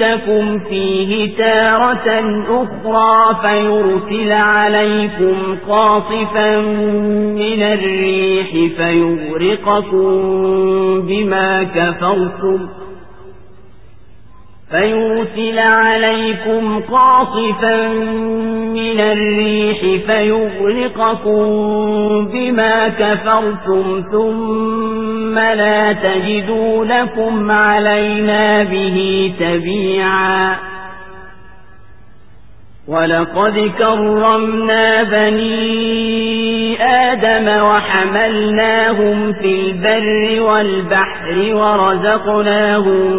يعيدكم فيه تارة أخرى فيرسل عليكم قاصفا من الريح فيغرقكم بما كفرتم فيرسل عليكم قاصفا من الريح فيغرقكم بما كفرتم ثم لا تجدوا لكم علينا به تبيعا. ولقد كرمنا بني آدم وحملناهم في البر والبحر ورزقناهم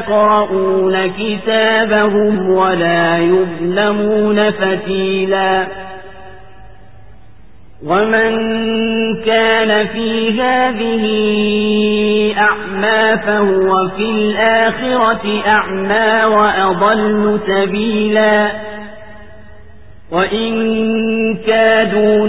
يقرؤون كتابهم ولا يظلمون فتيلا. ومن كان في هذه أعمى فهو في الآخرة أعمى وأضل سبيلا. وإن كادوا